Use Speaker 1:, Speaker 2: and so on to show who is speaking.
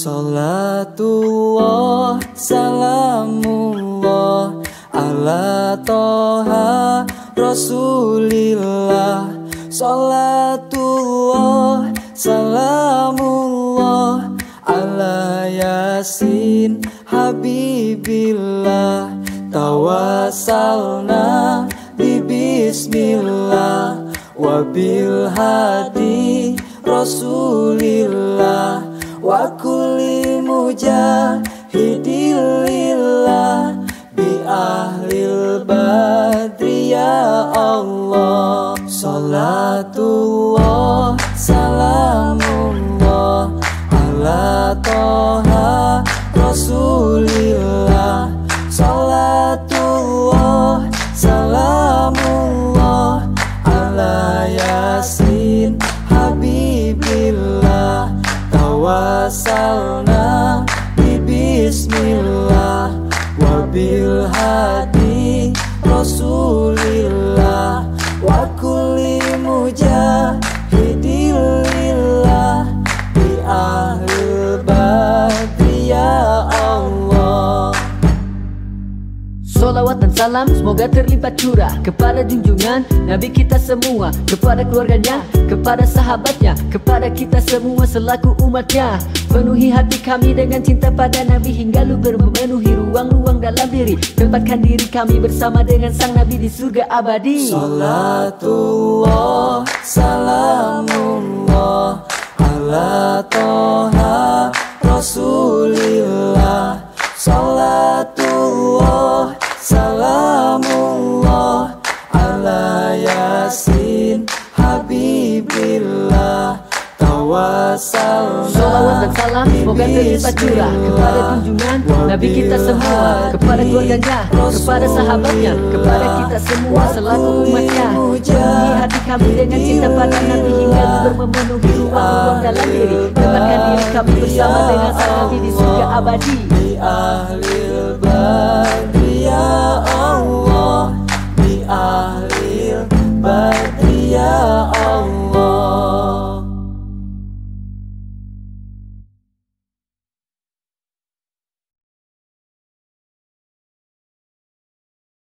Speaker 1: Salatullah salamullah ala toha rasulillah. Salatullah salamullah ala yasin habibillah. Tawasalna bi bismillah wabil hadi rasulillah mujahidilillah bi ahlil badri ya Allah. Salatullah salamullah ala toha rasulillah
Speaker 2: Salawat dan salam semoga terlipat curah Kepada junjungan Nabi kita semua Kepada keluarganya Kepada sahabatnya Kepada kita semua selaku umatnya. Penuhi hati kami dengan cinta pada Nabi Hingga luber memenuhi ruang-ruang dalam diri. Tempatkan diri kami bersama dengan sang Nabi di surga abadi.
Speaker 1: Salatullah salamullah ala toha rasulillah
Speaker 2: Salawat dan salam semoga terlipat curah Kepada junjungan Nabi kita semua Kepada keluarganya Kepada sahabatnya Kepada kita semua selaku umatnya. Penuhi hati kami dengan cinta pada Nabi Hingga memenuhi ruang-ruang dalam diri. Tempatkan diri kami bersama dengan sang Nabi di surga abadi.
Speaker 1: Di ahlil